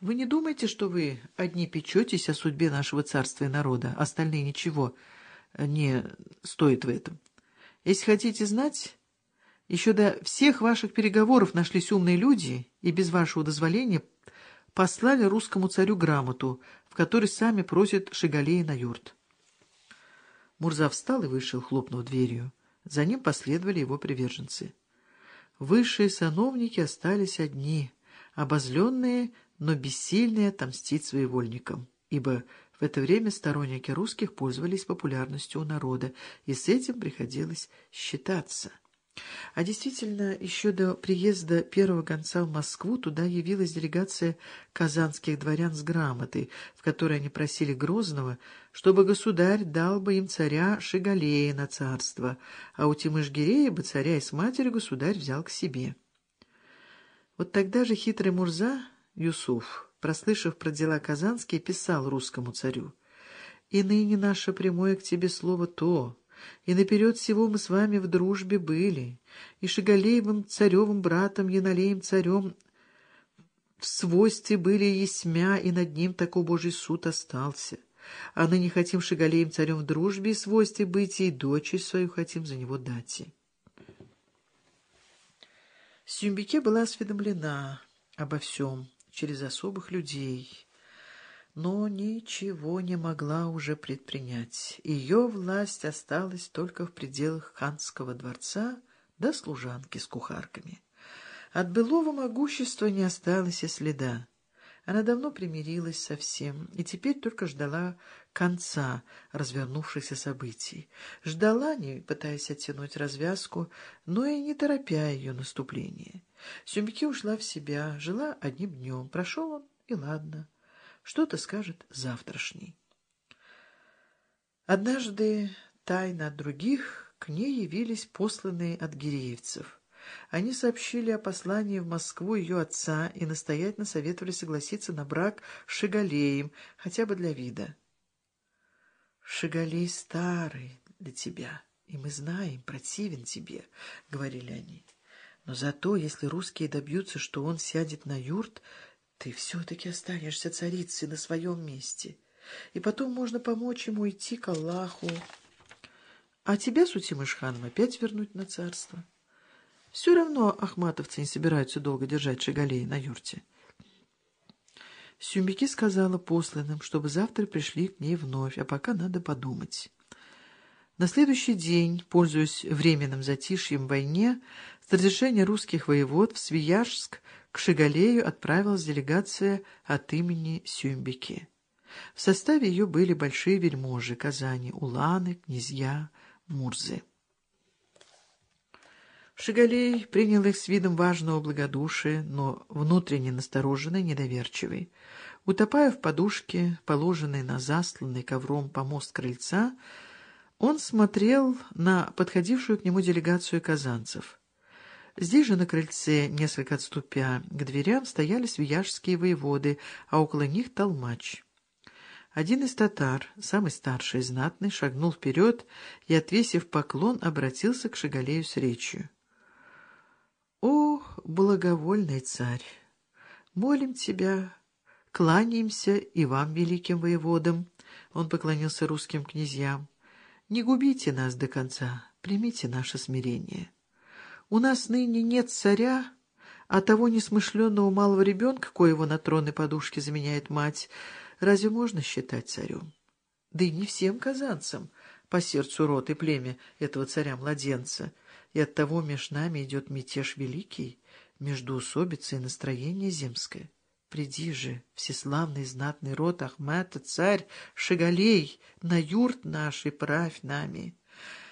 Вы не думаете, что вы одни печетесь о судьбе нашего царства и народа, остальные ничего не стоят в этом? Если хотите знать, еще до всех ваших переговоров нашлись умные люди и без вашего дозволения послали русскому царю грамоту, в которой сами просят Шигалея на юрт. Мурза встал и вышел, хлопнув дверью. За ним последовали его приверженцы. Высшие сановники остались одни, обозленные, но бессильные отомстить своевольникам, ибо в это время сторонники русских пользовались популярностью у народа, и с этим приходилось считаться. А действительно, еще до приезда первого гонца в Москву туда явилась делегация казанских дворян с грамотой, в которой они просили Грозного, чтобы государь дал бы им царя Шигалея на царство, а у Тимыш-Гирея бы царя и с матерью государь взял к себе. Вот тогда же хитрый Мурза Юсуф, прослышав про дела казанские, писал русскому царю, «И ныне наше прямое к тебе слово то». И наперед всего мы с вами в дружбе были, и Шигалеевым царевым братом Янолеем царем в свойстве были есмя, и над ним такой Божий суд остался. А ныне хотим Шигалеем царем в дружбе и свойстве быть, и дочь свою хотим за него дать. Сюмбике была осведомлена обо всем через особых людей, но ничего не могла уже предпринять. Ее власть осталась только в пределах ханского дворца да служанки с кухарками. От былого могущества не осталось и следа. Она давно примирилась со всем и теперь только ждала конца развернувшихся событий. Ждала, не пытаясь оттянуть развязку, но и не торопя ее наступление. Сюмбике ушла в себя, жила одним днем. Прошел он, и ладно. Что-то скажет завтрашний. Однажды, тайно от других, к ней явились посланные от гиреевцев. Они сообщили о послании в Москву ее отца и настоятельно советовали согласиться на брак с Шигалеем, хотя бы для вида. «Шигалей старый для тебя, и мы знаем, противен тебе», — говорили они. «Но зато, если русские добьются, что он сядет на юрт, ты все-таки останешься царицей на своем месте, и потом можно помочь ему идти к Аллаху. А тебя, Сутимышханом, опять вернуть на царство. Все равно ахматовцы не собираются долго держать Шагалея на юрте. Сюмбики сказала посланным, чтобы завтра пришли к ней вновь, а пока надо подумать. На следующий день, пользуясь временным затишьем в войне, с разрешения русских воевод в Свияжск к Шигалею отправилась делегация от имени Сюмбики. В составе ее были большие вельможи Казани, уланы, князья, мурзы. Шигалей принял их с видом важного благодушия, но внутренне настороженный, недоверчивый. Утопая в подушке, положенной на засланный ковром помост крыльца, он смотрел на подходившую к нему делегацию казанцев — Здесь же на крыльце, несколько отступя к дверям, стояли свияжские воеводы, а около них толмач. Один из татар, самый старший и знатный, шагнул вперед и, отвесив поклон, обратился к Шагалею с речью. «О, благовольный царь! Молим тебя, кланяемся и вам, великим воеводам!» Он поклонился русским князьям. «Не губите нас до конца, примите наше смирение». У нас ныне нет царя, а того несмышленного малого ребенка, коего на трон и подушке заменяет мать, разве можно считать царем? Да и не всем казанцам по сердцу род и племя этого царя-младенца, и оттого меж нами идет мятеж великий, междуусобица и настроение земское. Приди же, всеславный знатный род Ахмата, царь, Шагалей, на юрт наш и правь нами».